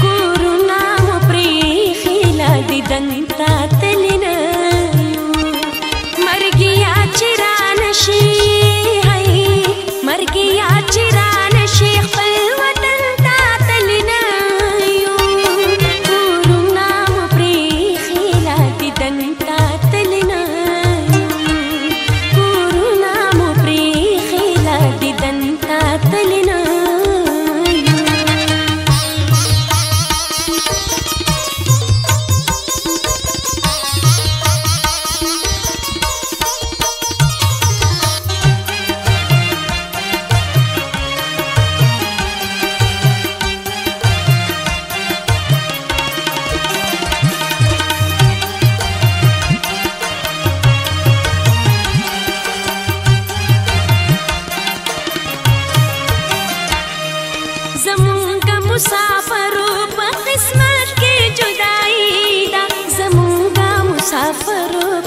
कुरु नाम प्री लदिदन्त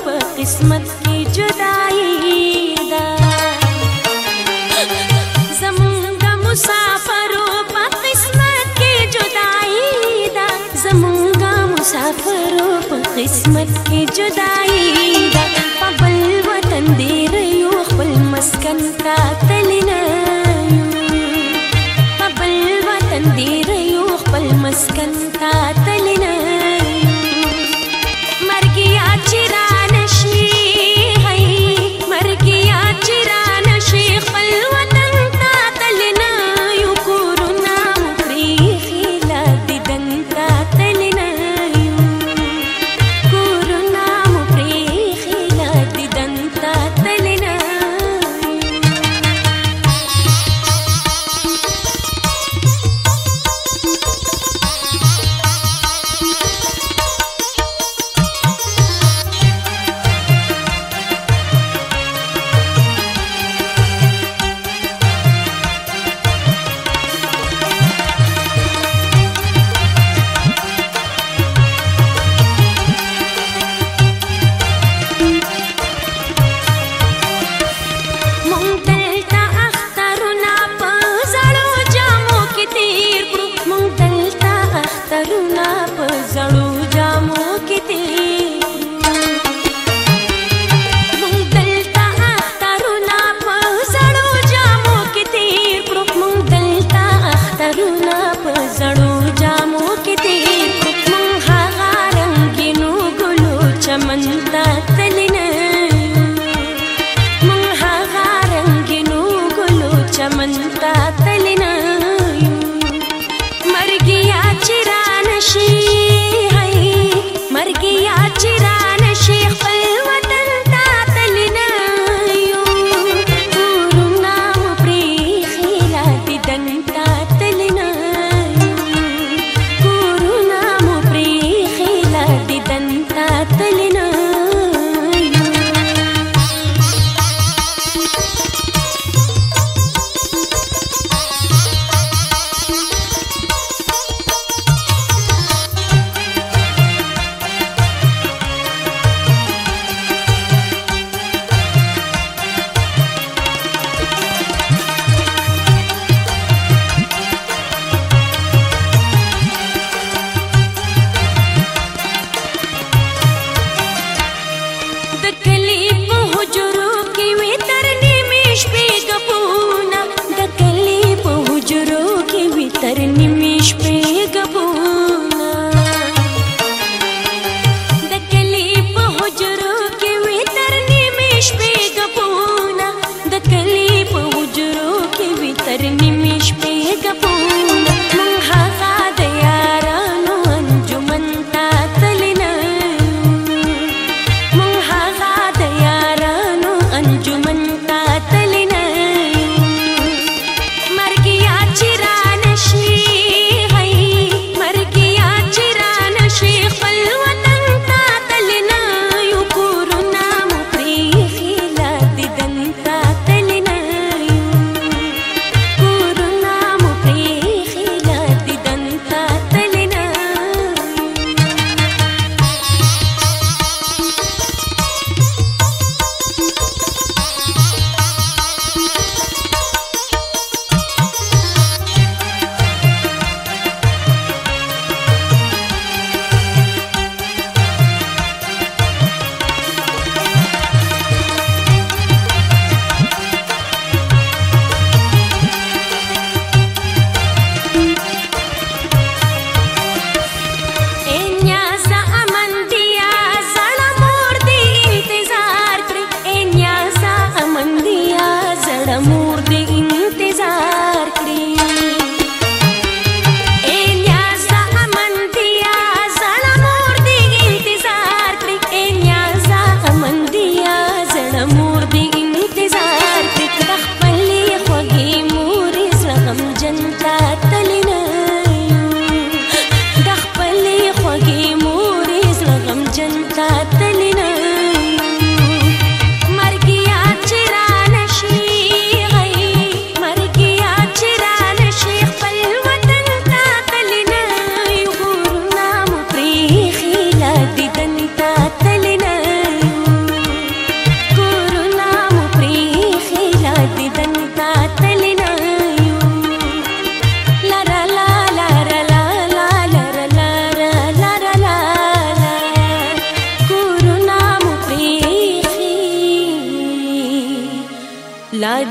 په قسمت کې جدائی دا زمونږ مسافرو په قسمت کې جدائی دا زمونږ مسافرو په قسمت کې جدائی دا په بل وطن دی ریو خپل مسکن ته चमन्ता तलिन महाकारङ्गिनु गुलु चमन्ता तलिन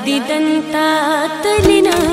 दिदन तातलिन